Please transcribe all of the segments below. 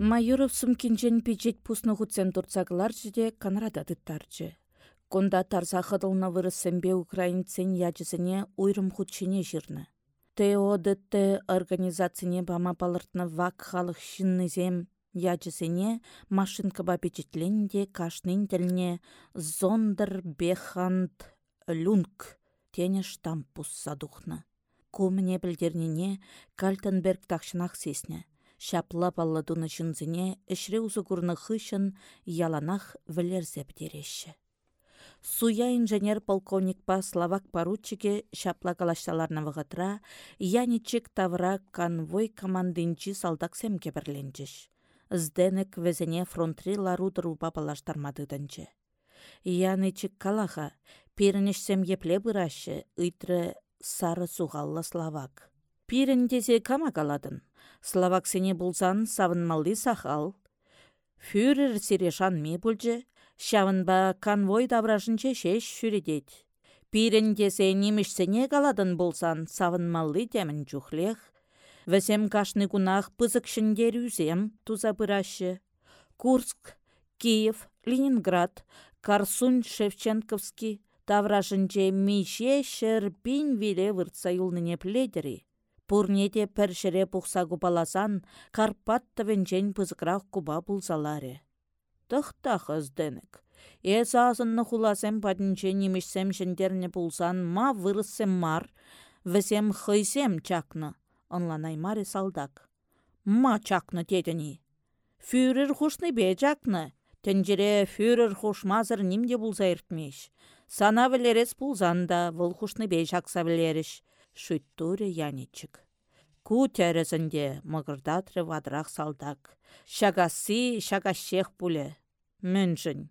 Майоров сумкинчен пичет пусны хутсем турцагларчы де канрада тыттарчы. Конда тарса хыдылны вырысембе украинцен ячысыне уйрым хутчине жирны. ТОДТ организацияне бама палыртны вак халық шиннызем ячысыне машинкаба печетленде кашнын тіліне зондыр бехант люнг тене штамп пусса духны. Кумне білдернене Кальтенберг тақшынақ сесне. Шапла балладуны жынзіне ішре ұзы күрні хышын яланах вілерзе бідереші. Суя инженер полковник па словак поручике шапла калашталарны вғытра, яничек тавра конвой командинчи салдак семке бірленчіш. Зденек везене фронтри ларудыру папалаштармадыдынчы. Яничек калаха, перінішсем епле бұрашы, ыйтры сары суғаллы словак. Пиріндесе кама каладын. Словак сене бұлзан савынмалды сахал. Фюрер сирешан ме бүлжі, Шавынба конвой давражынче шеш шүредет. Пирендесе немешсене каладын болсан савынмалли темін чухлех. Вәсем кашны кунах пызык шындер үзем туза бұрашы. Курск, Киев, Ленинград, Карсун, Шевченковский, тавражынче мише шерпин виле выртса юлныне пледері. Пурнете пәршіре пухса купаласан, Карпатты венчен пызықрақ куба бұлзалары тăхтах ăзденек. Эс азынны хуласем патинче немешсем çендерне пулсан ма вырыссем мар, вӹсем хăйсем чакнă, ăнланаймаре салдак. Ма чакнă тетени. Фюрер бе чакнă, тенчере фюрер хушмазыр пулса иртмеш. Сана вілерес пулзанда, вăл бе чакса вілереш. Шүттуре яниччик. Ку тәрізінде мұғырдатры вадрах салдак. Шагаси шагашех пуле. Мөншін.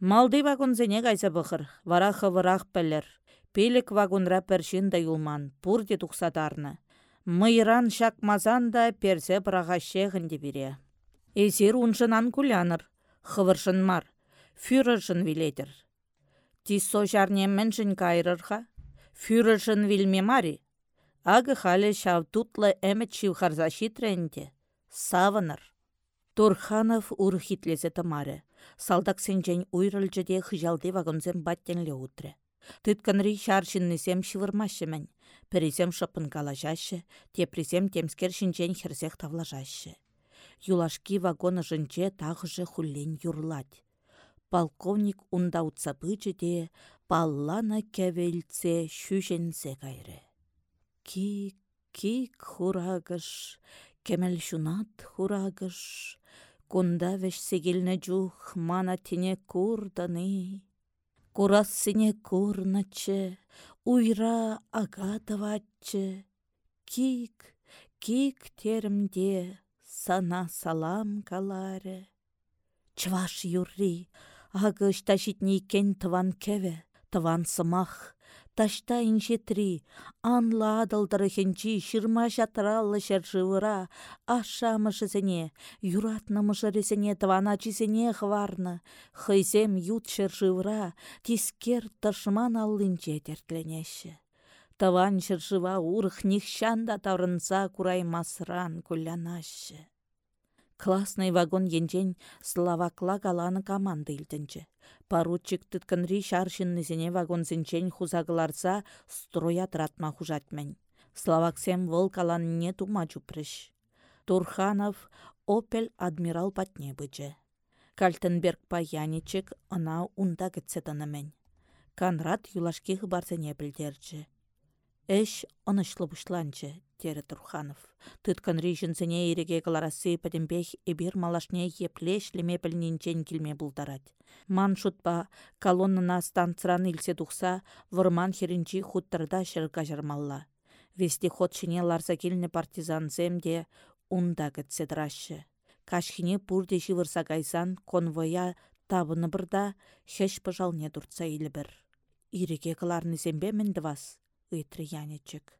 Малды вагонзене кайса бұқыр, вара хывырақ пәлір. Пелік вагонра пәршін да юлман, пурде тұқсадарны. Мыйран шакмазан да персе шеғінде бере. Эзер уншынан куляныр, хывыршын мар. Тисо жарне міншін кайрырха, фюрершын вилме мари, Ағы халі шавтутлы әмет шивхарза шитренде. Савыныр. Турханов урхитлезе тамары. Салдак сенжен уйрылжыде хыжалды вагонзем баттенле утре. Тытканри шаршиннесем шывырмашымен. Перезем шыпын калажашы, тепрезем темскер шинчен херзех тавлажашы. Юлашки вагоны жынче тағыжы хуллен юрлать. Полковник унда утса де, паллана кәвелце шүженсе кайры. Кик, кик хурагыш, кемел шунат хурагыш, Кунда веш сегелне жух мана тине курданы. Курас сине курначы, уйра агатывачы. Кик, кик терімде сана салам каларе. Чваш юрри, агыш ташитни кен тыван кеве, тыван сымах, Ташта инжетри, анла адылдыры хенчи, шырма жатыралы шаржывыра, аша мышызене, юратны мышырезене твана чизене хварны, хызем ют шаржывыра, тискер тышман аллинче тертленеші. Таван шыржыва урых нихшанда таврынса масран куллянашы. Классный вагон енчен словакла галаны команда илтінчі. Поручик тытканри шаршыннызене вагонзенчен хузагыларса строя тратма хужатмен. Словаксем вăл каланне тума чупрыш. Турханов Опель адмирал патне бычы. Кальтенберг паяничек ына унда кетсе тынымен. Канрат юлашки хыбарсене білдерчі. Эш онышлы бұшланчы, тері Турханов. Тыткан рейшінсене ереге каларасы пәдімбех эбир малашне еплеш леме білнинчен келме бұлдарад. Ман шутпа колоннына станцран илсе тухса, вұрман херінчи хуттырда шырға жармалла. Вести ходшыне ларса келіне партизансем де унда кітсе дырашы. Кашхине пурде живырса кайсан конвоя табыны бірда хеш пыжалне дұртса илі бір. Иреге кыларны зембе вас ыйтры янечек.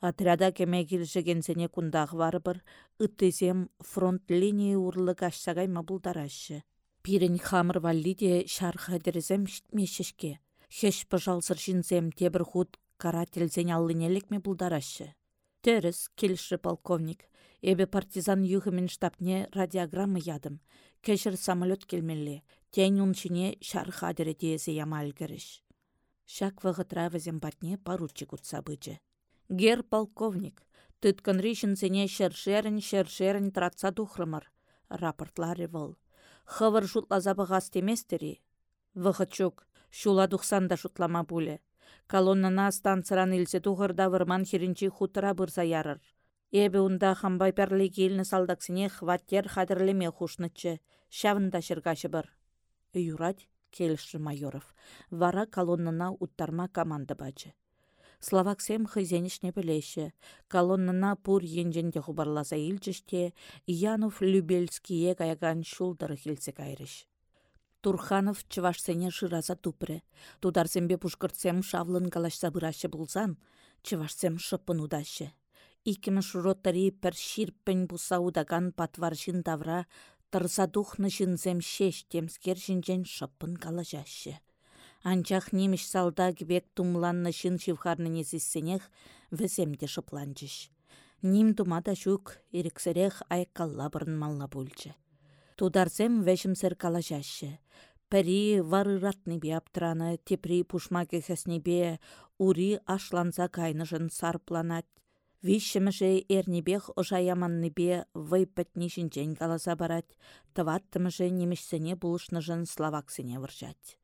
Отряда кеме килшегенсене кундах варбыр, ыттесем фронт линии урлы кашсагай мабулдарашы. Пирен хамыр валлиде шарха дерезем шитмешешке. Хеш пыжалсыр жинзем тебір худ карательзен аллынелік ме бұлдарашы. Терес, келші полковник, Эбе партизан юхымен штабне радиограмма ядым. Кешір самолет келмелі. Тень унчине шар хадыры дейесі ямал кіріш. Шак вғытра батне поручик утса бычы. Гер полковник, тыткан ришінсене шершерін шершерін тратса тухрымыр. Рапортлары выл. Хывыр жұтлаза бұғас теместері. Вғытчук, шула дұқсанда жұтлама бұлі. Колоннана станцыран илсе тухырда вырман херінчі хутыра бұрса ярыр. Эбі унда хамбай пәрлі келіні салдаксыне хваттер хадірлеме хушнычы. Шавында шыргашы бір. Юрать, келіші майоров. Вара колоннана уттарма команда бачы. Словаксем хызенішне білеші. Колоннана пур енженде хубарласа илчіште, Янов Любельские каяган шулдары хилсе кайрыш. Турханов чывашсене шыраза тупры. Тударсембе пушкыртсем шавлын калашса бұрашы бұлзан, чывашсем шыпын удашы. Икіміш роттари пір ширппен бұса удаган патваршин тавра тұрса духны жінзем шеш темскер жінжен шыпын калажашы. Анчах неміш салда кебек тумланны шын шивхарны незіссенех віземде шыпланчыш. Ним думада жүк еріксірех айкалла бұрын малла бөлчі. Тударсем вәшімсір калажашы. Пәрі варыратны бе аптыраны, тепри пушмаке бе ури ашланса кайнышын сарпланат. Вишіміше эрнебех бе вай пәтнешінчен каласа барат, тываттымыше немішсене бұлышнышын словаксыне выржат.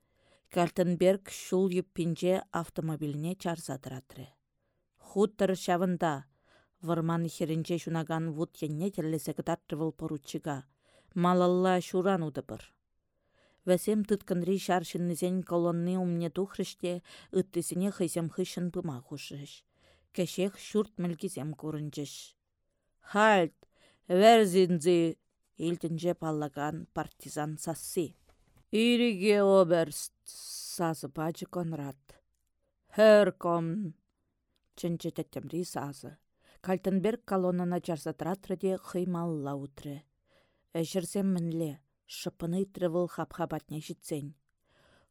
Кальтенберг шул юппинче автомобиліне чарсадыратры. Хуттыр шавында, вырман херінче шунаган вуд енне теллесе кытартрывыл поручига. Малалла шуран удыбыр. Вәсем тұткынри шаршыннызен колонны умне тухрыште, ыттысыне хышын пыма хушыш. Кәшек шурт мүлгізем көрінчіш. Хальт, вәрзінзі, елтінже паллаган партизан сасси. Ириге оберст, сазы бачы Конрад. Хәрком, чынчы тәттемри сазы. Кальтенберг колоннана жарсатыратрыде хыймалла утры. Әжірсем мінле, шыпыны трывыл хап-хабатне жітсен.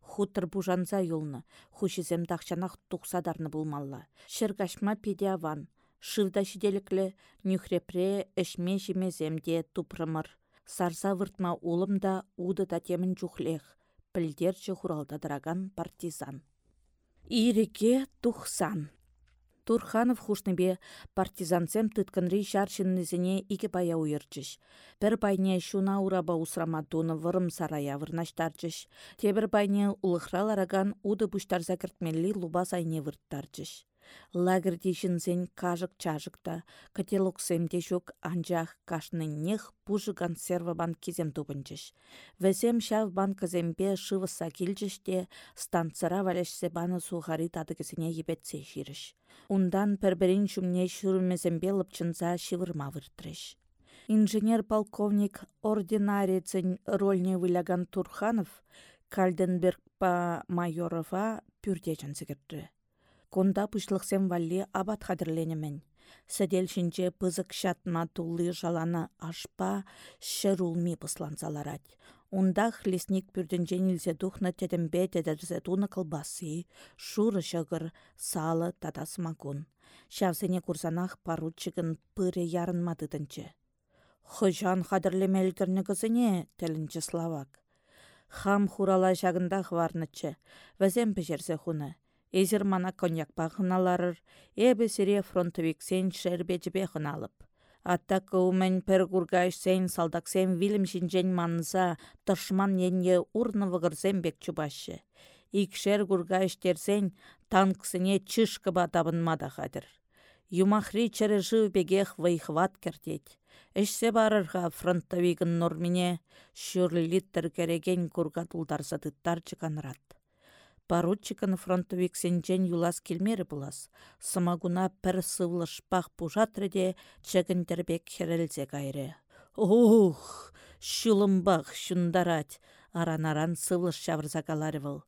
Хутыр бужанса юлны, хушизем тақчанақ тұқсадарны булмалла. Шыргашма педиаван, шывда шиделіклі, нүхрепре әшме жемеземде тупрымыр. Сарса выртма улымда уды татемін жүхлех, пілдерчі хуралдадыраган партизан. Иреке тухсан. Турханов хушныбе партизансем тытканри шаршыннызіне ике пая уйырчыш. Бір байне шуна ураба усраматуны вырым сарая вырнаштарчыш. Тебір байне улықрал араган уды бұштарза кіртмелі луба сайне вырттарчыш. Лагерде жінзен кажық чажықта, кателоксем де жүк анжақ нех пужы консерва банк кезем тупынчыш. Вәсем шав банк зембе шывыса келчіште станцыра валешсе баны сухари тадыкесіне ебетсе жиріш. Ундан пәрберін шумне шүрімезембе лыпчынса шивырма выртрыш. Инженер-полковник ординарецін рольне выляган Турханов Кальденберг па майорова пюрдечін сігірді. Конда пышлықсем валли абат хадырленемен. Сәдел шинче пызык шатма тулы жаланы ашпа шырулми пыслансаларать. Ундах лесник пүрдінжен илсе тухна тедімбе тедірзе туны кылбасы, шуры шығыр, салы татас макун. Шавсене курсанах паруччыгын пыре ярынмадыдынчы. Хыжан хадырлемелгірні кызыне, тілінчі славак. Хам хурала жағындақ варнычы, вәзем пежерсе хуны. Эзір мана коньякпа хыналарыр, эбі сире фронтовиксен шербечіпе хыналып. Атта кыумен пір кургаш сен салдаксен вилім шинжен манса, тышман енне урны вғырсен бек чубашы. Икшер кургаш терсен танксыне табынмада хадыр. Юмахри чәрі жыв бегех вайхват кертет. Эшсе барырға фронтовигін нормине шүрлиттір кереген курга тулдарса тыттар Поручикын фронтовиксенчен юлас келмері бұлас. Сымагуна пір сывлышпақ пужатрыде чәгіндірбек херелзе кайры. Ух, шулымбақ шундарать, аран-аран сывлыш шавырза каларывыл.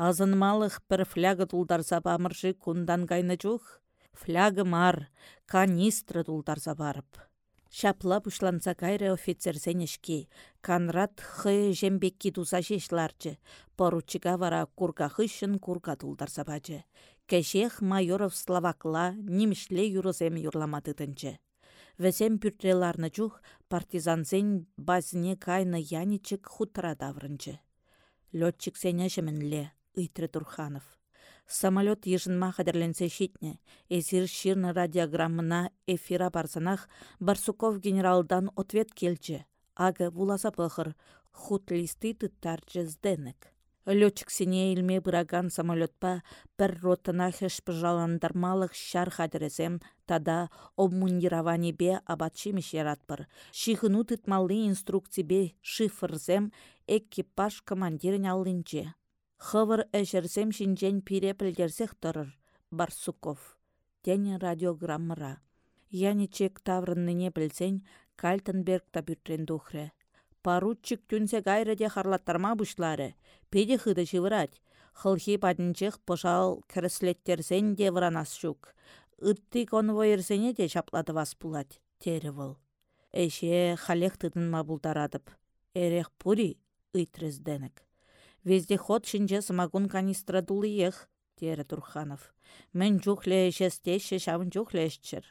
Азынмалық бір фляга тулдарса бамыржы кундан кайны жух. Флягы мар, канистра тулдарса барып. Шапла пушланса кайры офицерсенешки. Канрат хы жембекки туза жешларчы. Поручика вара курка хыщын курка тулдарса бачы. Кәшех майоров словакла немішле юрызем юрламатытынчы. Вәсем пүртреларны чух партизансен базіне кайны яничек хутра даврынчы. Летчик сене жемінле, ыйтры Турханов. Самолет ежінма қадірленсе шетне, эзір ширны радиограммына эфира барсанах Барсуков генералдан ответ келчі. Ага вуласа пăхăр, хут листы тыттарчы зденек. Летчик сене илме бұраган самолетпа бір ротына хеш пыжаландармалық шар хадіресем, тада обмундирование бе абатшимеш яратпыр. Шихыну тытмалли инструкции бе шифрзем экипаж командирін алынче. Хывыр әжірсем шинжен пире пілдерсех тұрыр, Барсуков. Тене радиограммыра. Яничек таврынныне білсен, Кальтенберг та бүтрен духры. Паруччик түнсе гайры де харлаттарма бұшлары. Педе хыды живырать. Хылхи падынчық пожал кіріслеттерсен де вранас шук. Үтті конвойерсене де шаплады вас пулать. Тері. Эше халех тыдынма бұлдарадып. Эрех пури ыйтрызденік. Вездеход шинче самогон канистра дулы ех, тері Турханов. Мен жүхле шестеші шавын жүхле эшчір.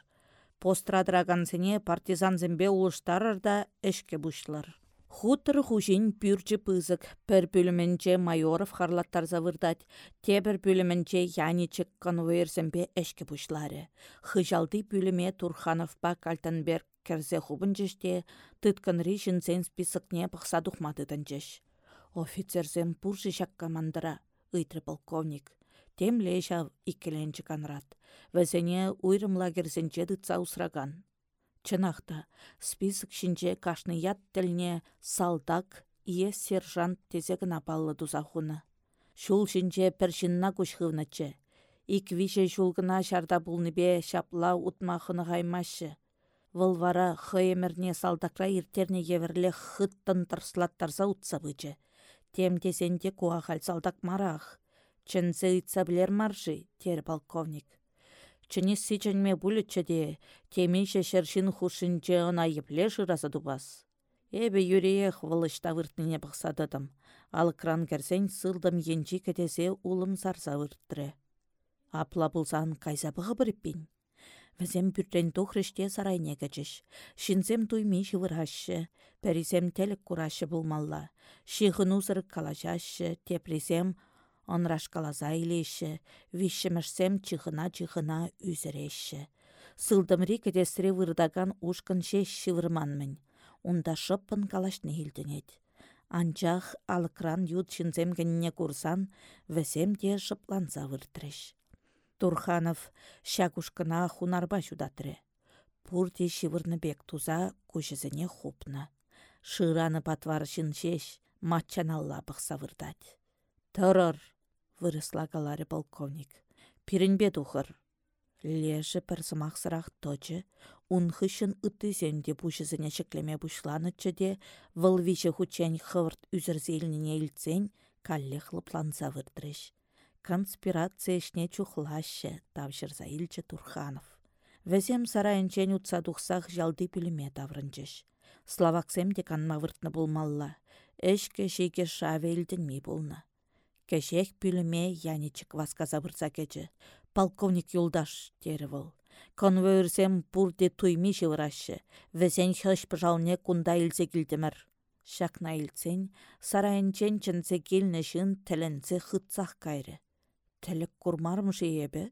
Пострадырагансене партизанзембе улыштарыр да эшке бұшлар. Хутыр хужин пүрчі пызык, пір бөліменче майоров харлаттар завырдать, тебір бөліменче яничек конвоирсембе эшке бұшлары. Хыжалды бөліме Турхановпа Кальтенберг керзе хубын жеште, тытканри жінсен списыкне бұқса. Офицерзем пуржы шак командыра, ыйтры полковник. Тем лешав иккеленчі канрат. Вәзене уйрым лагерзенче дытса усраган. Чынақта, список шинче кашны ят тіліне салдак, ие сержант тезегін апаллы дузахуны. Шул шинче першинна күшхывнычы. Ик више шулгына шарда бе шапла утмахыны ғаймашы. Вылвара хыемірне салдакра иртерне еверле хыттын тырслаттарса утса. Тем тесенде куахал салдак марах. Чынсы ыйтса білер маржы, тер полковник. Чыне булетче де, темейше шершин хушинче ына епле жыраса дубас. Эбе юреех вылышта выртныне бұқсадыдым. Ал кран керсен сылдым енчи кетесе улым сарса вырттыры. Апла бұлсан кайса бұғы біріппен. Візем бүртен тухрыште сарайне кәчіш. Шинзем туйми шывырашы, пәрисем телік курашы бұлмалла. Шиғын узыр калашашы, тепресем Онрашкалаза илеші, вишімішсем чихына-чихына үзіреші. Сылдымри кедесіре вырдаган ушкын шеш шывырманмын. Унда шыппын калашны хилдінет. Анчах алыкран ют шинзем кенне курсан, весем те шыпланса выртреш. Турханов шакушкына хунарба шудатры. Пурте шивырны бек туза кушызыне хупна. Шыраны патвар шеш, матчаналла бұқса вырдать. Тұрыр, вырысла галаре полковник. Пиренбе тухыр. Леже сырақ точы, унхышын үттізенде бұшызыне шеклеме бұшланычы де, вылвише хучен хывырт үзірзеліне илцен, калле. Конспирация ішне чухлашы, тавшырза илчі Турханов. Вәзем сарайынчен утса тухсах жалды піліме таврынчыш. Словаксем де канма выртны булмалла. Эшке шейке шаве ми болны. Кәшек пүліме яничек васказа бұрса кечі. Полковник юлдаш, тері вол. Конвойрсем бұрде туйми живырашы. Везен хыш пыжалне кунда илсе кілдімір. Шакна илсен, сарайынчен чынсе келнешін тілінсе хытсақ кайры. Тілік курмармышы ебі?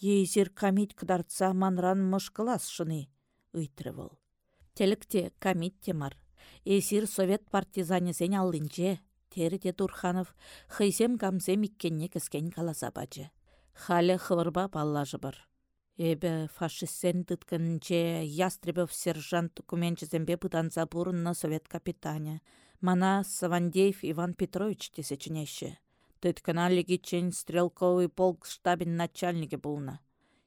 Езір камит кыдартса манран мұшқылас шыны, ұйтры вол. Тілікте камит темар. Эсир совет партизанесен алынче, Терде Турханов хыйсем камсем иккенне кіскен каласа бачы. Халі хывырба баллажы бар. Эбі фашистсен тытканче Ястребов сержант документчізембе бұданса бұрынна совет капитане. Мана Савандеев Иван Петрович тесечінеші. Тыткана легичен стрелковый полк штабин начальнике бұлна.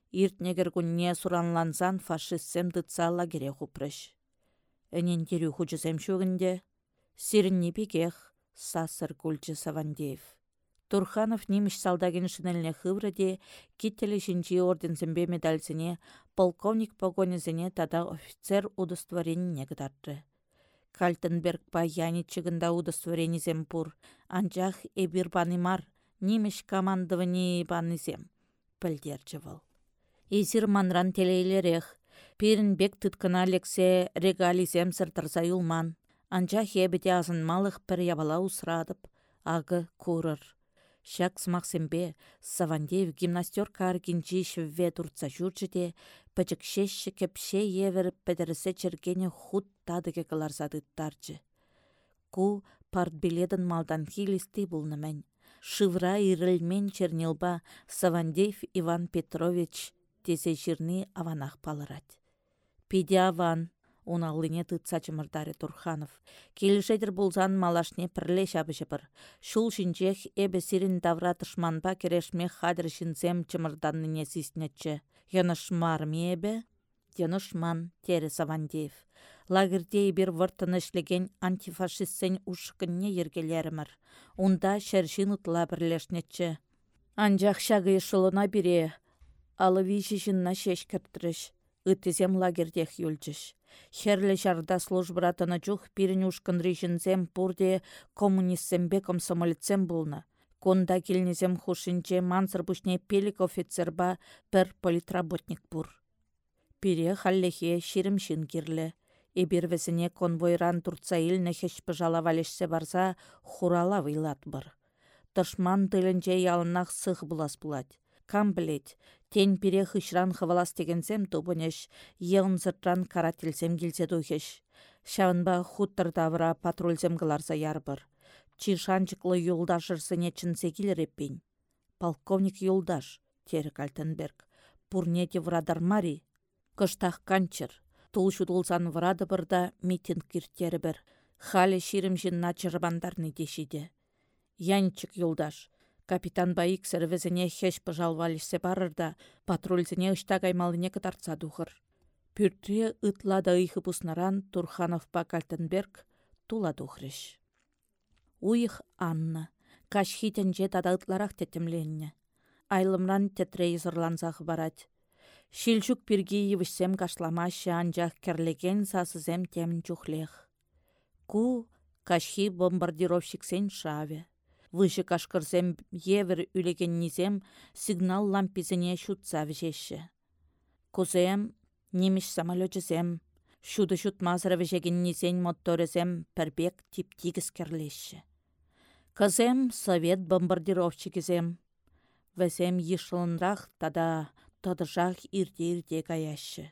Иртнегер күнне суранлансан фашистсем тытса лагере хупрыш. Энен терю хучысем шөгінде, сирінні пекех, сасыр кульчы Савандеев. Турханов неміш салдаген шинеліне хыврыде, киттелі жінчі орденсімбе медальсіне, полковник погонезіне тада офицер удостовереніне кыдартты. Кальтенберг па яничігінда удостоверенізем пур, анчах эбир банымар, неміш командование банызем. Пілдерчі выл. Изір манран телейлерех, бек тыткына лексе регализем сыртырса юлман. Анча хебеде малық пір ябала усрадып, ағы курыр. Шак смақсембе савандев гимнастерка аргинчи шве турца жүрчіде, пәчік шешші кепше евер пәдірісі чергене худ тадыге кыларсадыттарчы. Ку партбиледін малдан хилисти бұлнымен. Шывра ирілмен чернилба Савандев Иван Петрович тесе жирни аванах палырать. Пиде аван, уналлине тытса чымырдаре Турханов. Келішедір бұлзан малашне пірле шабышы. Шул шинчех эбе сирин давра керешме хадыр шинзем чымырданныне сиснетчі. Янышмар мебе? Янышман, тері Савандеев. Лагерде бір вұртын ішлеген антифашистсен ушықынне ергелерімір. Унда шәршін ұтла бірлешнетчі. Анжақ шағы ешылына бире, алыві жинна шеш кірттіріш. Үттізем лагердех юлчыш. Херлі жарда службратына жух пирін ушкын режинзем пурде коммунистсембе комсомолецем булна. Конда келнезем хушинче мансыр пушне пелик офицерба пір политработник пур. Пире халлехе ширимшин кирлі. Эбирвесіне конвойран турца илне хеш пыжала барса хурала вилат бір. Тышман тылінче ялынақ сых булас булать. Кам білет, тен пире хышран хывалас тегенсем тупынеш, еғын сыртран карателсем келсе тухеш. Шавынба хуттыр давыра патрульзем кыларса ярбыр. Чишанчыклы юлдашырсыне чынсе келереппен. Полковник юлдаш, тері Кальтенберг. Пурнете врадар мари. Кыштах канчыр. Тул врады бірда митинг кирттері бір. Халі ширім жинна чырбандарны дешиде. Янчык юлдаш, Капитан Баик сәрвізіне хеш пыжалвалішсе барырда, патрульзіне ұшта каймалыне кытарца дұғыр. Пүртре ыйхы пуснаран Турханов па Кальтенберг тула. Уйх Анна, кашхитенже тада ытларақ тетімленне. Айлымран тетрей зырланзағы барать. Шилчук пирги евішсем кашламашы анжақ керлеген сасызем темін чухлех. Ку кашхи бомбардировщиксен шаве. Выжы кашкырсем евер низем сигнал лампизіне шутса вжеші. Кузем, немеш самолетчізем, шуды шутмазыр низен моторезем пірбек тип тигіз керлеші. Казем совет бомбардировщикізем. Вәзем ешылынрақ тада тадыжақ ирде-ирде гаяшы.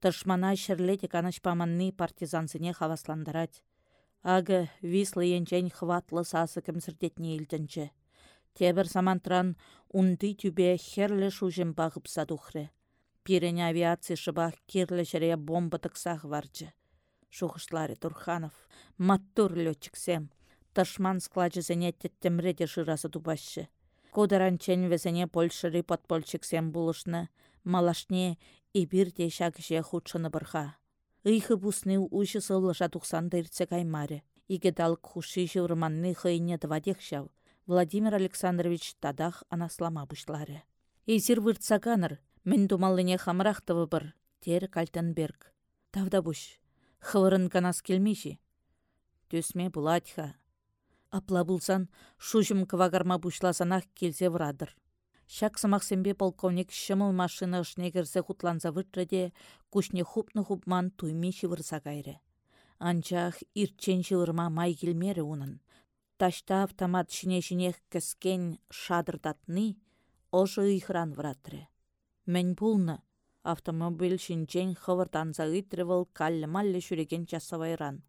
Тышмана шірледе канашпаманны партизансыне хавасландырать. Ағы вислы енчен хватлы сасы кімсірдетіне елдінші. Тебір самантран унды түбе херлі шужым бағып садухры. Пирен авиация шыбақ керлі жіре бомба тықсақ варчы. Шухышлары Турханов, маттур летчиксем, ташман складжызыне теттемреде шырасы тубашы. Кодаран чен везене польшыры подпольчиксем булышны, малашне ибирде шагыше худшыны бұрға. Ыйхы бусны уйшы сыллыша тухсан дырце каймаре. Иге дал хуши жывырманны хыйне двадех шав. Владимир Александрович тадах анаслама бұшлары. Эзір выртсаганыр, мен думалыне хамрақтывы бір, тер Кальтенберг. Тавда бұш, хывырын канас келмейші. Төсме бұладьха. Апла бұлсан, шужым квагарма бұшласанақ келсе врадыр. Шак сымақсембе полковник шымыл машина ұшне кірсе хутланса выртрыде, күшне хупны хупман туйми шывырса кайры. Анчах ирчен шывырма май келмері унын. Ташта автомат шине-шинех кіскен шадырдатны, ожы ихран вратры. Мен пулны, автомобиль шинчен хывыртанса ытрывыл каллы-маллы шүреген часавайран.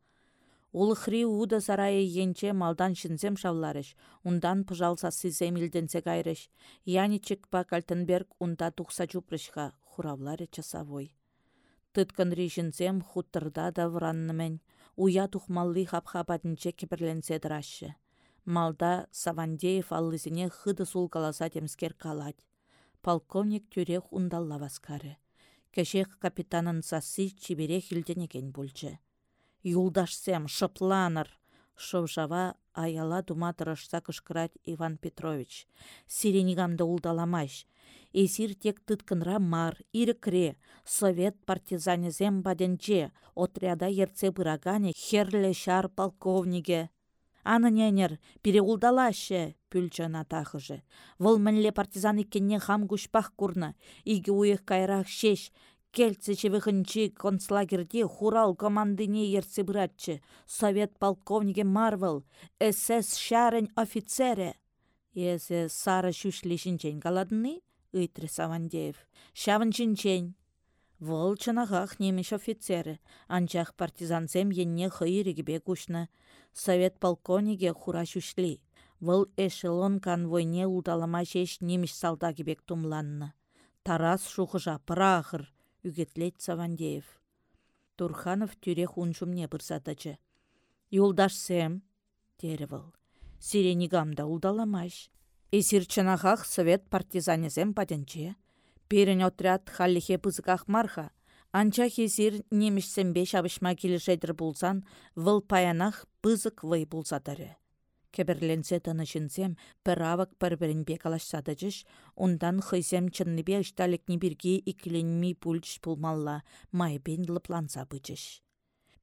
Улыхри уда сарайы енче малдан шинзем шавларыш, ундан пыжалса сизем илденсе кайрыш. Яничек па Кальтенберг унда тухса чупрышха, хуравлары часовой. Тытканри шинзем хуттырда да враннымен, уя тухмалли хапхапатынче кепірленсе дырашы. Малда Савандеев аллызіне хыды сулкаласа темскер калать. Полковник тюрех ундалла васкары. Кешех капитанын сасы чибере хилденеген бульчы юлдашсем шыпланыр. Шывжава аяла дума тырышса кышкырать Иван Петрович. Сиренигамды улдаламаш. Эсир тек тыткынра мар, ирекре, совет партизанезем баденче, отряда ерце бырагане херле шар полковниге. Аны ненер, переулдалашы, пүлчі тахыжы. Выл мінле партизан иккенне хам гушпах курны, иге уйық кайрақ шеш, Кельце чевыхынчи концлагерде хурал командыне ерце братчы, совет полковнике Марвел, СС шарен офицере. Есе сара шүшлешінчен каладны, ыйтры Савандеев. Шавын чинчен. Вол чынағақ немеш офицері, анчах партизансем енне хыйрегебе кушны. Совет полковнике хура шүшли. Вăл эшелон конвойне улталама шеш немеш салта кебек тумланны. Тарас шухыжа пырахыр, үгетлет Савандеев. Турханов тюрех уншумне бұрсатачы. Юлдаш сем, тері вăл. Сиренигамда улдаламаш. Эсир чынахах совет партизанезем патенче. Перен отряд халлихе пызыках марха. Анча хезир немешсембе шабышма келешедір булсан, выл паянах пызык вый булсатары. Кеберленсе тынышынсем, пір авак пір-бірінбе калашсадыжыш, ондан хыйсем чынныбе ышталекні бірге икіленмей пульч пулмалла, майбен лыпланса бычыш.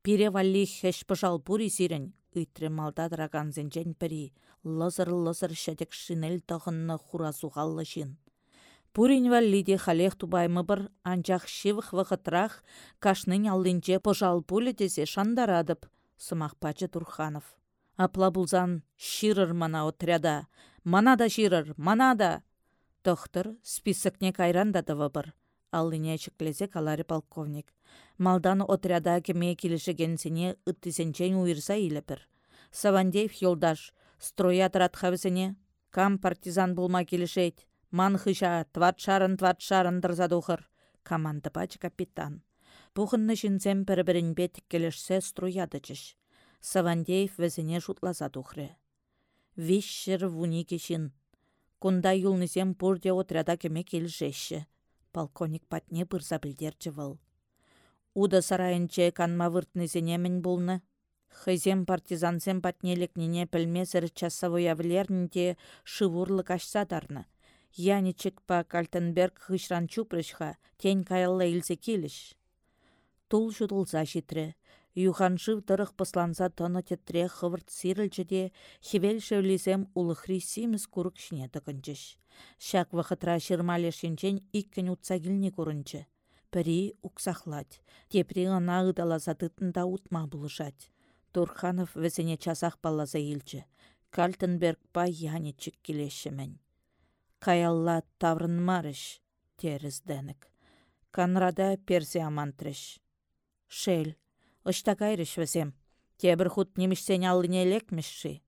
Пире валли хеш пыжал бури сирен, ыйтры малда драганзенчен пірі, лызыр-лызыр шәдек шинель тағынны хуразуғаллы жин. Пурин валлиде халех тубаймы бір, анчах шивых вғытрах, кашнын аллинче пыжал пулі десе шандарадып, сымақ пачы Турханов. Апла ширыр мана отряда. Мана да ширыр, мана да. Тохтыр списокне кайранда бір. Аллине чеклезе калари полковник. Малдан отряда кеме келішігенсіне үттісенчен уйырса илепір. Савандеев йолдаш, строя хавесене, кам партизан булма келішейт. Ман хыша, тват шарын, шарын дырзадухыр. Команда капитан. Бет келішсе строядычыш. Савандеев вәзіне жұтласа тухры. Вишшір вуни кешін. Кунда юлнысем пурде отряда кеме келжеші. Полковник патне бұрса білдерчі выл. Уда сарайынче канма выртнызенемін болны. Хызем партизансем патнелекнене пілмесір часовой авлернінде шывурлы кашсадарны. Яничек па Кальтенберг хышран чупрышха, тень каялла илсе келіш. Тул жұдылса житрі. Юханшыв тырых пысланса тоны тетре хывырт сирілчіде, хевел шевлисем улыхри симіз курык шіне тықынчыш. Шак вақытра шырмале шинчен иккен утса келіне көрінчі. Пірі уксахлать, тепри ына ыдаласа тытында утма бұлышать. Турханов весене часах балласа илчі. Кальтенберг па янечік келешімен. Каялла таврын марыш, теріз дәнік. Канрада персе амантрыш. Шел, Ышта кайрыш вәсем. Тебір немішсен алыне лекмешші.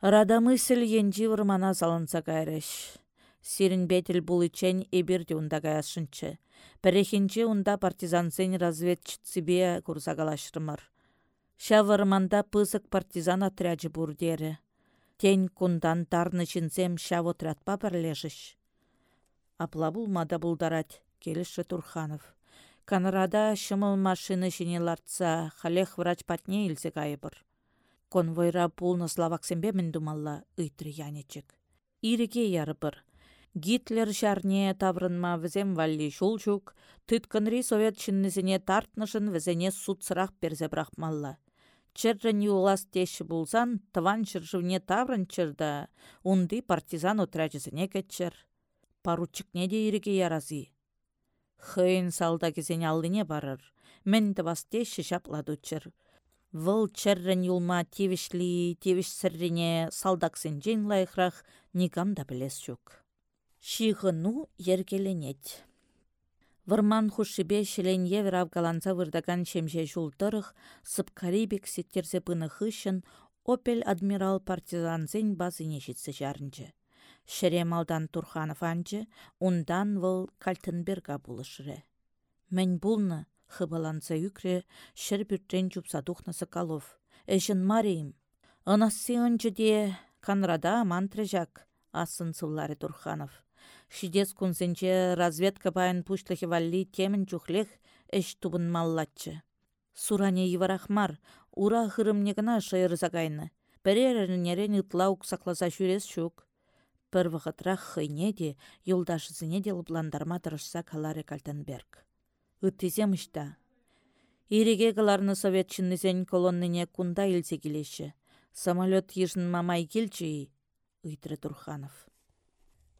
Рада мысль енжі вырмана салынса кайрыш. Сирін бетіл бұл ичен эбірде унда каяшынчы. Пәрехінче унда партизансен разведчицібе курсагалашрымыр. Шавырманда пызык партизан отряджы бурдері. Тень кундан тарны чинсем шав отрядпа бірлешіш. Апла булмада булдарать, келіші Турханов. Канарада шымыл машины жіне лартса, халех врач патне илсе кайыбыр. Конвойра пулны славаксембе мін думалла янечек. Иреге ярыбыр. Гитлер жарне таврынма візем валли шулчук, тыткынри совет шиннізіне тартнышын візене суд сырақ перзе брахмалла. Чыррын юлас теші булсан, тыван чыржывне таврын чырда, унды партизан отряджызіне кетчір. Паручикне де иреге яразы. Хыйын салда кезен алдыне барыр. Мен басте шапладучыр. Вăл чәрррен юлма тивишли, тивиш сіррене салдаксын жен лайықрақ никам да білес жүк. Шиғыну ергеленет. Вырман хушибе шелен евер авгаланса вырдаган шемже жултырых, сып карибик сеттерзе пыны хышын, Опель адмирал партизанзен базыне жетсі жарынчы. Шеремалдан Турханов анчы, ундан вăл Кальтенберга пулышрре. Мӹнь пулнă, хыбаланса юкре, шӹр пӱртрен чупса тухнă Соколов. Эшін марим. Ынассы ынчы де канрада мантрыжак, асын Турханов. Шидес кунсенче разведка паян пушлыхи валли темін чухлех эш тубын маллатчы. Суране еварахмар, ура хырымне гына шайырса кайны. Пірерінерен ытла шук. Пір вғытрақ хыйне де, юлдашысыне де тұрышса каларе Кальтенберг. Үттізем ішта. Иреге кыларны совет чыннызен колонныне кунда илсе. Самолет ешін мамай келчі, ыйтры Турханов.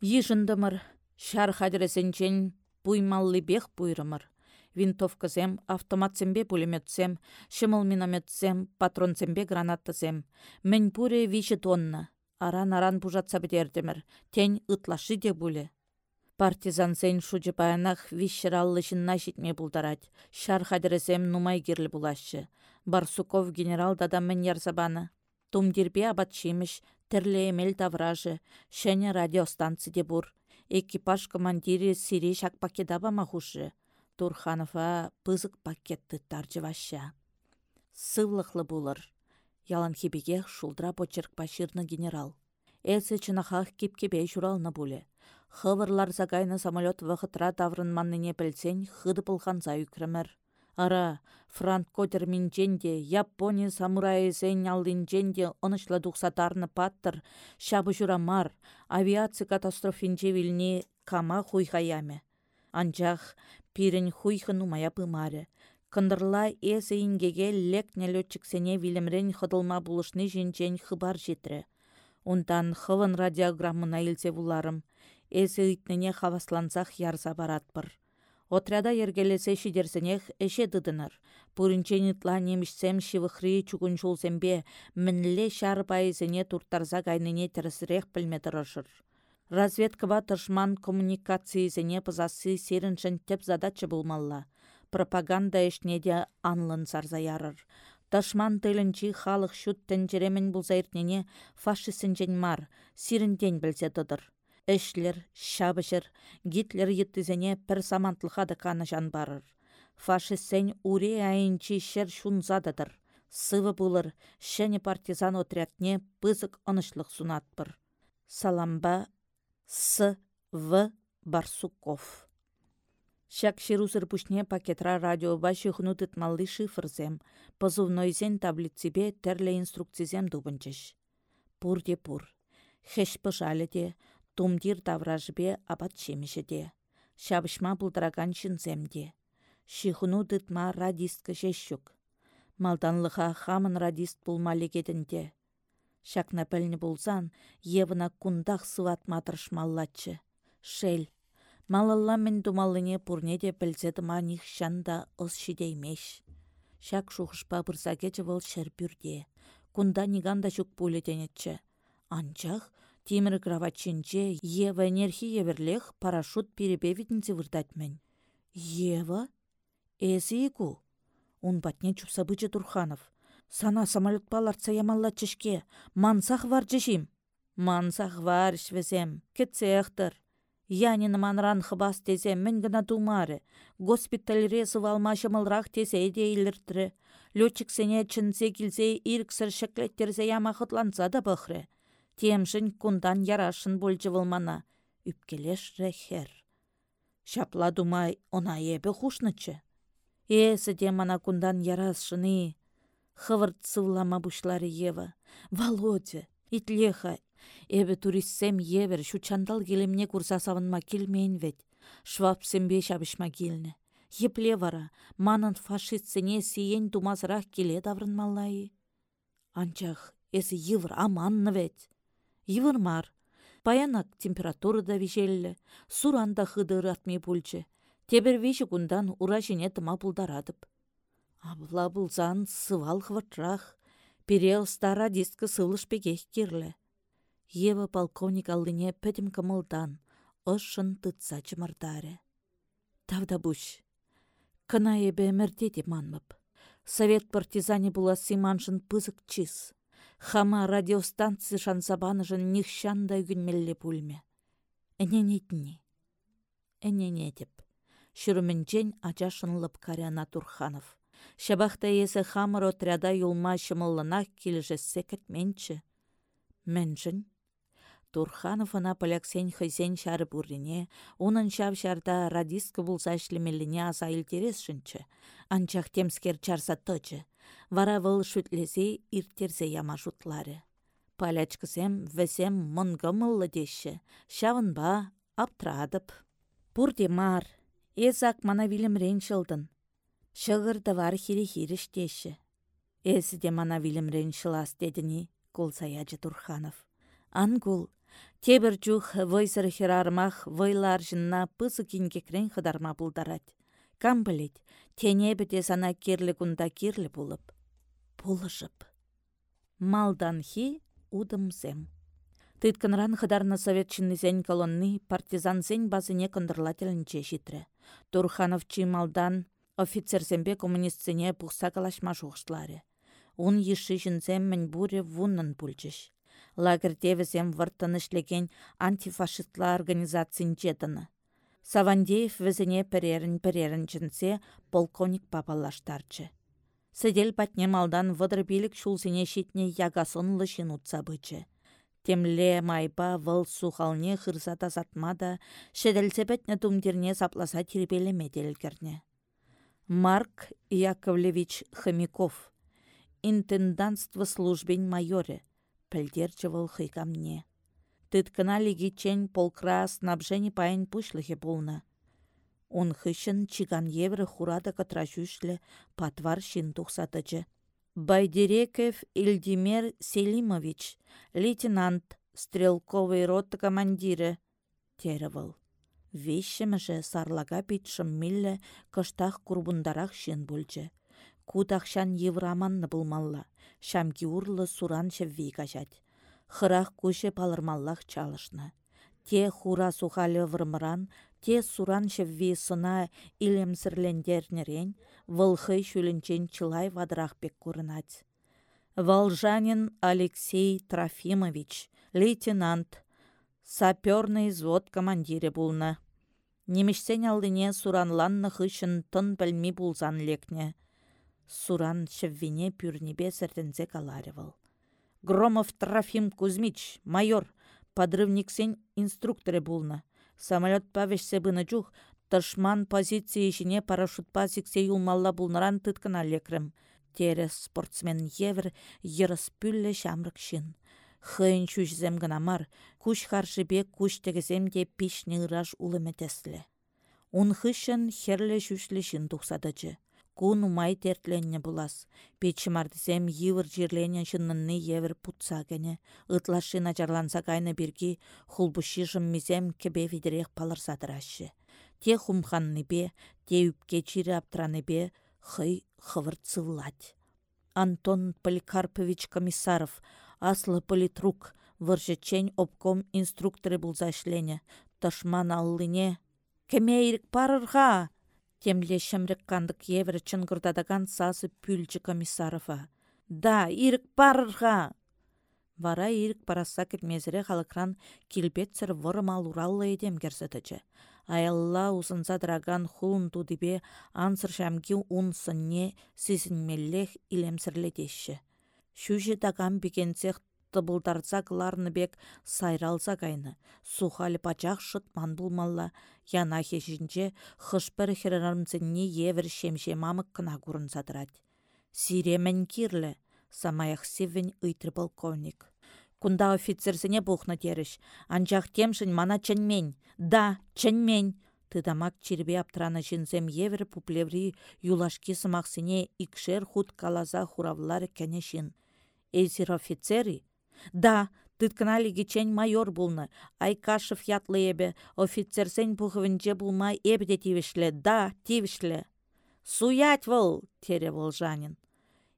Ешіндімір, шар хадресенчен буймаллы бех буйрымыр. Винтовкасем, автоматсембе пулеметсем, шымыл минометсем, патронсембе гранатасем. Мен пуре виші тонна. Аран-аран пужатса бідердімір. Тень ытлашы де бұлі. Партизан сен шучы баянақ вишшіраллы жынна житме бұлдарад. Шар хадіресем нумай керлі бұлашы. Барсуков генерал дада мен ярзабаны. Тумдирбе абатшимыш, тірлі емел тавражы, шәне радиостанцы де бұр. Экипаж командири сири шак пакедаба махушы. Турханова пызык пакетты таржываща. Сывлықлы бұлыр. Ялан хебеге шулдра почерк паширны генерал. Эсі чынахах кепкебе журалны бұлі. Хывырлар загайны самолет вғытра таврынманныне білсен хыды пылханса үкірімір. Ара, Франко терминченде, Япония самурайы сен алдинченде онышлы дұқсатарны паттыр, шабы журамар, авиация катастрофинче вилне кама хуйхаяме. Анчах пирен хуйхын умая пымары. Кындырла эсі ингеге лек нелетчиксене вилемрен хыдылма булышны жинчен хыбар жетірі. Унтан хывын радиограммына илсе вуларым. Эсі үйтнене хаваслансах ярса баратпыр. Отряда ергелесе шидерсенех эше дыдыныр. Пуринченитла немішсем шивыхри чугун жулсембе мінле шар байызене туртарза гайныне тірісірек пілметірішір. Разведкава тышман коммуникациязене пызасы серіншін теп задача болмалла. Пропаганда де анлын сарза ярыр. Ташман тылынчи халық шут тәнжеремен бұлзайыртнене фашисінжен мар, сирінден білсе дыдыр. Эшлер, шабышыр, Гитлер еттізене пір самантлыға жан барыр. Фашистсен уре айынчи шер шунзадыдыр. Сывы бұлыр, шәне партизан отрядне пызык ынышлық сунатпыр. Саламба С. В. Барсуков. Шак шерусыр пушне пакетра радиоба шихну тытмалли шифрзем, позывнойзен таблицебе терле инструкцизем дубынчыш. Пур де пур. Хеш пышалі де, Тумдир тавражбе абат шемешеде. Шабышма бұлдыраган шинземде. Шихуну дытма радистка жешшук. Малданлыға хамын радист бұлмалы кетінде. Шакна пәлні бұлзан, евына кундақ сыват матыршмаллатчы. Шел. Малалла мен думалыне пурнеде пілзедіма них шанда ос шидеймеш. Шак шухышпа бұрзагечі выл шәрбүрде. Кунда ниганда жүк пулетенетчі. Анчах Тимір кроватчинче Ева энерхи еверлех парашют перебевитінце вырдатмен. Ева? Эзі ику? Он батне чупсабычы Турханов. Сана самолет паларца ямалла чешке. Мансах вар жешим. Мансах вар швезем. Кетсе эхтір. Янин манран хыбас тезе мен гына тумары. Госпитальре сывалмашы мылрақ тесе еде иліртірі. Летчик сене чынсе келсе ирксір шеклеттерзе ямахытланса да бұхры. Темшін кундан ярашын болжывылмана. Үпкелеш рехер. Шапла думай, она ебе хушнычы. Эсі де мана кундан ярашыны. Хывырт сывлама бушлары Ева. Володя, итлеха, Эбі туристсем евер шучандал келемне курса савынма келмейін вет. Швапсембе шабышма келні. Епле вара, манын фашистсене сиен тумазырақ келе даврынмаллайы. Анчах, эсі евр аманны вет. Йывырмар. Паянак температура да вижеллі, суранда хыдыр атмей пульчы. Тебір веші күндан ура жіне тыма пулдарадып. Абла бұлзан сывал хватрах, перел стара дискі сылыш пегех керлі. Ева полковник алдыне пәтім кымылдан, ұшын тұтса чымырдаре. Тавда бұш. Кына ебе мәрдеде манмып. Совет партизане була симаншын пызык чиз. Хама радиостанция шансабаныжын нихшанда үгінмелле пульме. Әненетіне. Әненетіп. Шүрімінчен ача шынлып Каряна Турханов. Шабақта есі хамыр отряда юлма шымылына келжессе кәтменші. Мэншін. Турханов ана поляксен хызен шары бурине, унын шав шарда радистка булса шлемеліне аса илтересшінші. Анчах темскер чарса тычы вара вăл шүтлесе ирттерсе яма шутлары. Палячкысем вӹсем мынгымыллы тешші, шавынба аптрадып. Пурде мар, эзак мана вилімрен шылдын. Шығырды вар хири-хиріш тешші. Эсі де мана вилімрен шылас дедіні, кул Турханов. Ангул, тебір жух войсыр хирармах войлар жынна пысы кингекрен хыдарма бұлдарад. Айткан білет, тене біде сана керлі күнда керлі болып. Пулышып. Малдан хи удымсем. Тытканран хыдарна советчиннисен колонны партизансен базыне кындырлателінче житрі. Турханов чималдан офицерсембе коммунистсене пухса калашма шухшларе. Ун еші жінземмен буре вуннын пульчыш. Лагердевізем выртынышлеген антифашистла организацин жетіні. Савандеев візіне перерін перерін жінсе полковник папалаштарчы. Сідел патне малдан вăдыр билік шулсене шитне ягасон лышын бычы. Темле майпа вăл сухалне хырса тазатмада, шеделсе пәтне тумдерне сапласа тирбелеме керне. Марк Яковлевич Хомяков, интендантство службень майоре, пілдерчі вăл хыйкамне. Тыткына лигичен полкра снабжени пайын пушлыхе болна. Он хыщын чиган евры хурада катра патвар шин тухсатычы. Байдерекев Ильдимер Селимович, лейтенант, стрелковый роты командиры, теревал. Вещеміжі сарлага питшым милле кыштах курбундарах шен бульчы. Кудахшан евраманны булмалла, шамки урлы суран шеввей. Хырах куше палырмаллах чалышны. Те хура сухалі вырмыран, те суран шеввей сына илемсірлендернерен, вăлхый çулінчен чылай вадрахпек курынать. Волжанин Алексей Трофимович, лейтенант, саперный взвод командире булна. Немешсен алдыне суранланны хышын тын білмей булзан лекне. Суран шеввине пюрнебе сәртінзе каларевал. Громов Трофим Кузьмич, майор, подрывниксен инструкторы булна. Самолет павешсе быны жух, Тышман позиции ішіне парашютпа сіксе юлмалла бұлныран тұткына лекрім. Тері спортсмен евір еріс пүллі шамрық шын. Хыйын чүжзем гына мар, күш харшыбе күш тегізем де пишні ыраш улы метеслі. Ун хышын херлі жүшлі шын тұқсадычы. Кун умай тертленне булас. Печі мардысем йывыр жирлене шыннынны евір путса гәне. Ытлашына жарланса кайны бірге хулбуши мизем кебе видерек палырсадырашы те хумханнипе, те үпке чире бе, хый хывырт Антон Поликарпович Комиссаров, аслы политрук, выржечень обком инструкторы булзашлене, ташман аллыне. Кеме ирік! Темле шымрек кандык еврі чынгырдадаган сасы пүлчі комиссарова. Да, ирік парырға! Вара ирік параса кетмезіре халыкран килбетсір вырым алураллы едем керсетічі аялла усынса драган хулун тудипе ансыр шамки ун сынне сисінмеллех илемсірлетеші. Шүші таган бекенсех тыбылдарса бек сайралса кайны. Сухалі пачақ шытман булмалла, яна хешінче хышпір херарымцынне евір шемше мамык кына курынса Сиремен кирлі, самаях севен ыйтры полковник. Кунда офицерсене бухна теріш. Анчах темшін мана чэнмен. Да, чэнмен. Тыдамак чирбе аптраны жінзем евер пуплеври юлашки сымақсыне икшер худ калаза хуравлары кәнешін. Эзір офицери? Да, тыткана лигичен майор булны. Айкашев ятлы ебе, офицерсен бұғывінже булмай ебде тивішлі. Да, тивішлі. Суять вол, тере волжанин.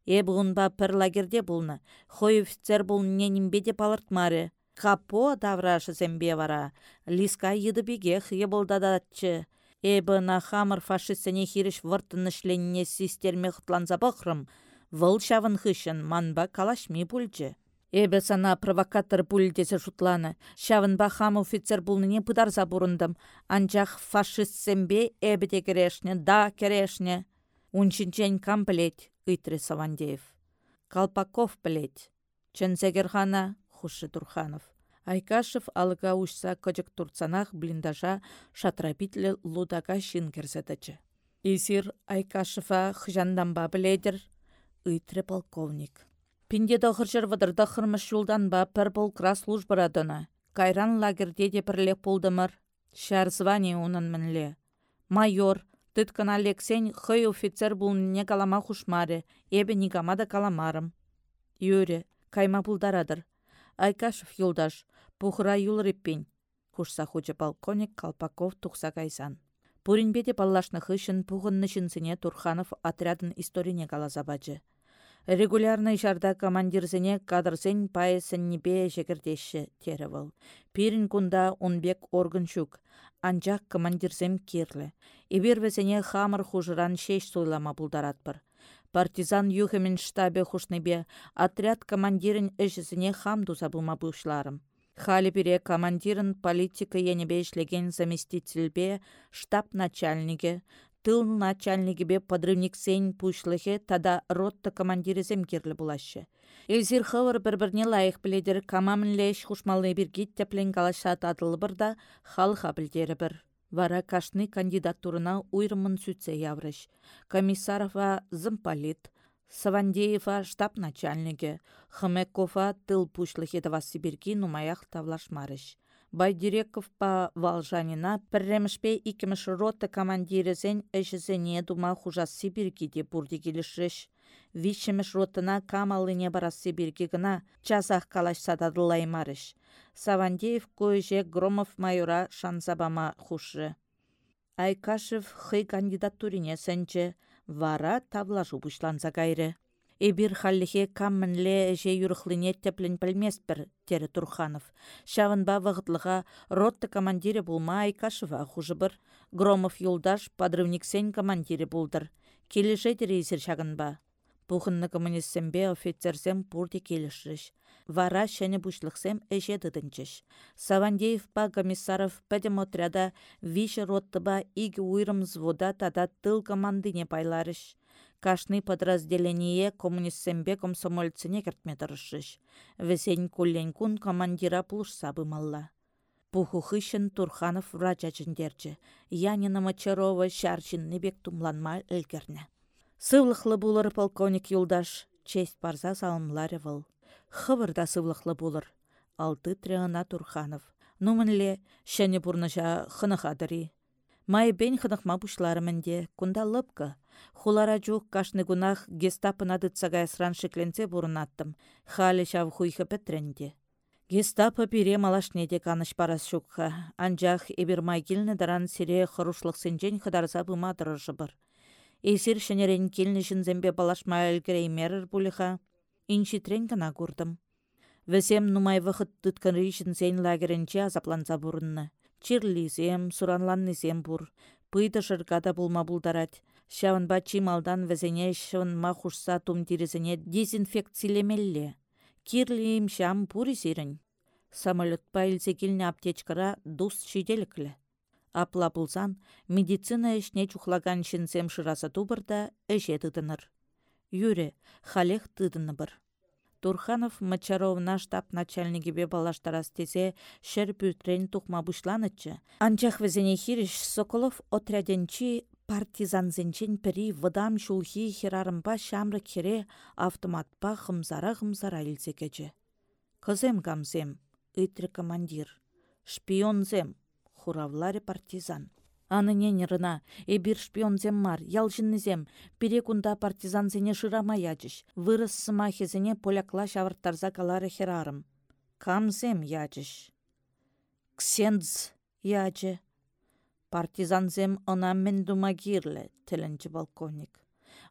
Эбі ұнба пір лагерде бұлны. Хой офицер бұл ненімбе де палыртмары. Капо даврашы зәмбе вара. Лиска еді беге хые болдадатчы. На хамыр фашистсене хиріш выртынышленне систерме хытланза бұқрым. Выл шавын хышын манба калашми пульчы. Эбі сана провокатор пульдесі шутланы. Шавынба хам офицер бұлныне пыдарза бұрындым. Анчах фашист сәмбе эбі де керешне, да керешне. Унчинчен комплект ыйтры Савандеев. Калпаков плеть. Чензегерхана Хуши Турханов. Айкашев алыға ұшса көжік турцанах блиндажа шатрапитлі лудага шин керсетачы. Исир Айкашева хжанданба біледір, ыйтры полковник. Пинде дохыржыр вадырда хырмыш ба пір бұл крас барадына. Кайран лагерде де бірлек болдымыр. Шар звание унын мінле. Майор, Тыткан Алексень хый офицер не калама хушмаре, эбе никамада каламарым. Юре, кайма пулдарадыр. Айкашев юлдаш, пухра юл реппень. Хушса хуча полковник Колпаков тухса кайсан. Пуринбеде паллашны хышын Турханов отрядын историне калазабачы. Регулярный жарда командирзене кадрсен пайысыннебе жекірдеші теревыл. Пирин кунда унбек органчук, анчах командирзем кирлі. Ибервесене хамыр хужыран шеш суйлама бұлдаратпыр. Партизан юхемен штабе хушнебе отряд командирін ішісіне хам дуза бұма бұшларым. Халі бире командирін политика енебе ішлеген заместительбе штаб начальнике, тыл начальнигебе подрывниксен пушлыхе тада ротта командирізем керлі булашы. Элзир хывыр бір-бірне лайық біледер камамынлеш хушмалы біргит теплен калашат адылы бірда халха білдері бір. Вара кашны кандидатурына уйрымын сүтсе яврыш. Комиссарова зымполит, Савандеева штаб начальнике, Хымекова тыл пушлыхе Сибирки нумаях тавлашмарыш. Байдиреков па Валжанина пірремішпе икіміш рота командирізен әшізене дума хужа Сибиркиде бұрды келішреш. Вишіміш ротына камалыне бара Сибирки гына калаш сададылаймарыш. Савандеев көже Громов майора шансабама хушы. Айкашев хый кандидатурине сәнче, вара таблажу бұшланса кайры. Эбир халлихе каммінле же юрықлыне теплін білмеспір, тері Турханов. Шавынба вағытлыға ротты командире булма Айкашева хужыбыр. Громов юлдаш подрывниксен командире булдыр. Келеше терейсір шағынба. Пухынны коммунистсембе офицерсем пурде келішріш. Вара шәне бұшлықсем әже дыдынчыш. Савандеев па комиссаров пәдем отряда виші роттыба игі уйрым звода тада тыл командыне пайларыш. Кашны подразделение коммунистсембе комсомольцыне кертме тұрышыш. Весен куллен кун командира пулышса бымалла. Пухухышын Турханов врача чындерчі. Янина Мачарова шарчынны бек тумланма әлгерне. Сывлықлы булыр полковник юлдаш, честь парза салымлары выл. Хывырда сывлықлы булыр. Алты трегына Турханов. Нумынле, шәне бұрныжа хынықадыры. Май бен хынықма бұшларымынде, кунда лыпкы. Хулара жук кашны гунах гестапына дытсагай сран шекленсе бұрынаттым. Халі шав хуйхы петренде. Гестапо пире малашнеде каныш парас шукха. Анжах эбір майгілні даран сире хырушлық сенжен хыдарза бұма дырыжы бір. Эсир шенерен келні жынзембе балашма әлгірей мерір бұлыға. Инші трен гына көрдім. Весем нумай вақыт тұткан рейшін сен лагерінче азапланса бұрынны. Чирлизем, суранланнызем бұр. Пыйды жыргада бұлма бұлдарад. Шавынба чималдан візене шывынма хушса тум дирізіне дезинфекцийлемелле. Кирлиім шам пуры зирін. Самолетпа илзе келіне аптечкара дус шиделіклі. Апла бұлзан, медицина ішне чухлаган шинсем шыраса тубырда әже тыдыныр. Юре, халех тыдыны бір. Турханов Мачаровна штаб начальнигебе балаштарас тезе шер пютрен тухма бушланычы. Анчах везене хириш Соколов отряденчи партизанзенчен пірі вадам шулхи херарымба шамры кере автоматпа хымзара-хымзара илзекече. Кызем гамзем, ытры командир. Шпионзем, хуравларе партизан. Аныне нерына, эбир шпионзем мар, ялжыннызем, пире кунда партизанзене шырама ячыш, вырыс сымахезене полякла шавырттарза калары херарым. Камзем ячыш. Ксендз ячы. Партизанзем ына мен дума кирлі, тілінчі полковник.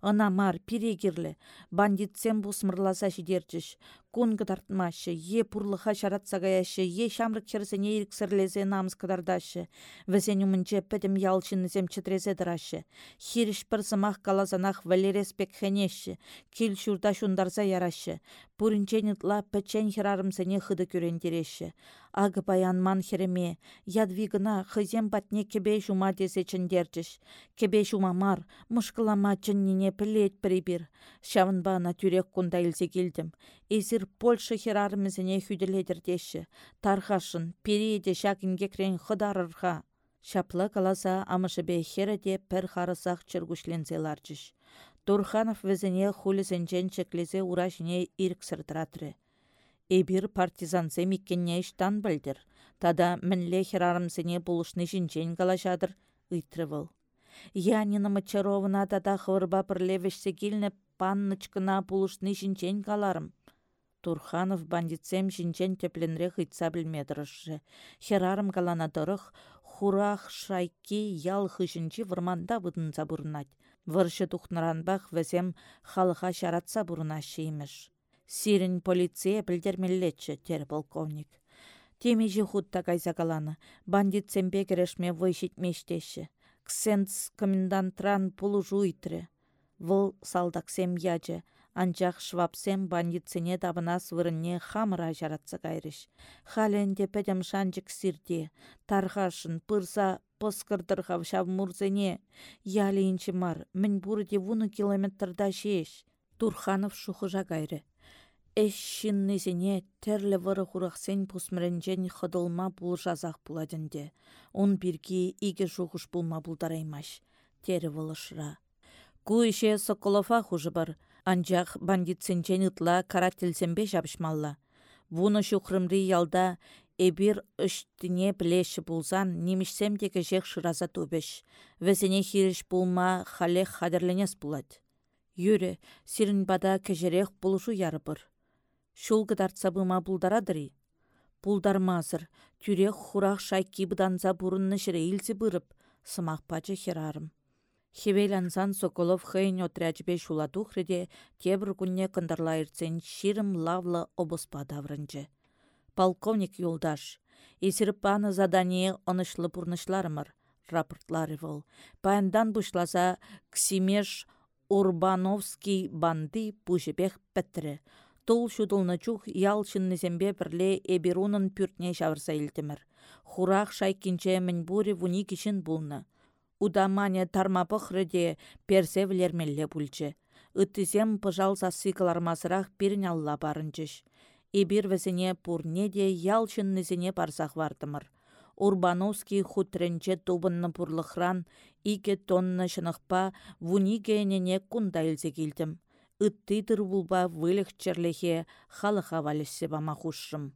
Ына мар пире кирлі, бандитсем бусмырласа жидерчіш, кун кыдартмашы, е пурлыха шаратса гаяшы, е шамрык черсене иріксірлезе намыз кыдардашы, візен умынче пәдім ялчынызем чытрезе дырашы, хириш бір зымақ калазанақ валереспек хенеші, кел шурда шундарза ярашы, пуринченітла пәчен херарымсене хыды күрендереші. Ағы баянман хереме, ядвигына хызем батне кебе жума десе чындерчіш, кебе жума мар, мұшкылама чыннене пілет прибір, шавынба на тюрек кунда илсе келдім, Эзір Польша херарымызіне хүделедірдеші, тархашын, перейде шакинге крен хыдарырға. Шаплы каласа амышыбе хереде пір харысақ чыргушлензеларчыш. Турханов візіне хулізенчен чеклезе урашыне ирксірдіратры. Эбір партизанзе меккенне іштан білдір. Тада мінле херарымсыне бұлышны жінчен калашадыр, ыйтрывыл. Янина Мачаровна тада хвырба пірлевешсе келні паннычкына бұлышны жінчен каларым. Турханов бандитсем жинчен тепленре хытса білмедіріші. Херарым калана дұрық, хурах шайки ял хышынчи вырманда вытынса бурнать. Выршы тухнаранбах візем халыха шаратса бурнашы имеш. Сирин полиция білдермеллетші, тер полковник. Темежі хутта кайзакаланы, бандит сембе керешме мештеші. Ксенц комендантран пулу жуйтры. Выл салдаксем ячы, анчах швапсем бандитсене табынас вырынне хамыра жаратса кайрыш. Халенде пәдем шанчык сирде, тархашын пырса пыскырдырхав шав мурзене. Ялейінші мар, мін бұрыде вуны километрда шеш. Турханов шухыжа кайры. Эш шиннесене тәрлі выры хурақсен пусміренжен хыдылма бұл жазақ бұладынде. Он бірге иге жуғыш бұлма бұлдараймаш. Тері вылышыра. Ку ише Соколова хужы бар. Анжақ бандитсенчен ытла карателсембе жабышмалла. Вуны шухрымри ялда эбир үштіне білеші бұлзан немішсемдегі жек шыраза төбеш. Вәзіне хиріш бұлма халех хадерленес бұлад. Юре, сирін бада кәжерек бұлышу яры бір. Шулгы дартса бұма бұлдарадыры. Бұлдармазыр, тюрек хурах шайки бұданза бұрынны илзі бұрып, сымақ пачы херарым. Ансан Соколов хейн отряджбе шуладу хреде тебір күнне кындырлайырцен ширым лавлы обыспа даврынчы. Полковник юлдаш. Исіріп баны задание онышлы бұрнышларымыр, рапортлары вол. Паяндан бұшласа Ксимеш Урбановский банды пұжыбек пәттірі. Тул шудылны чух ял шиннесембе бірле эберунын пүртне шавырса илтімір. Хурах шайкинче мін бури вуни кишін булны. Удамане тармапықрыде персе влермелле пульче. Ыттысем пыжал сасыкалармасырақ пирін алла барынчыш. Эбир вәсене пурне де ял шиннесене парсақ вартымыр. Урбановский хутренче тубынны пурлықран, ике тонны шынықпа вуниге нене кунда илсе ытты булба вылых черлехе халыха валесе бама хушшым.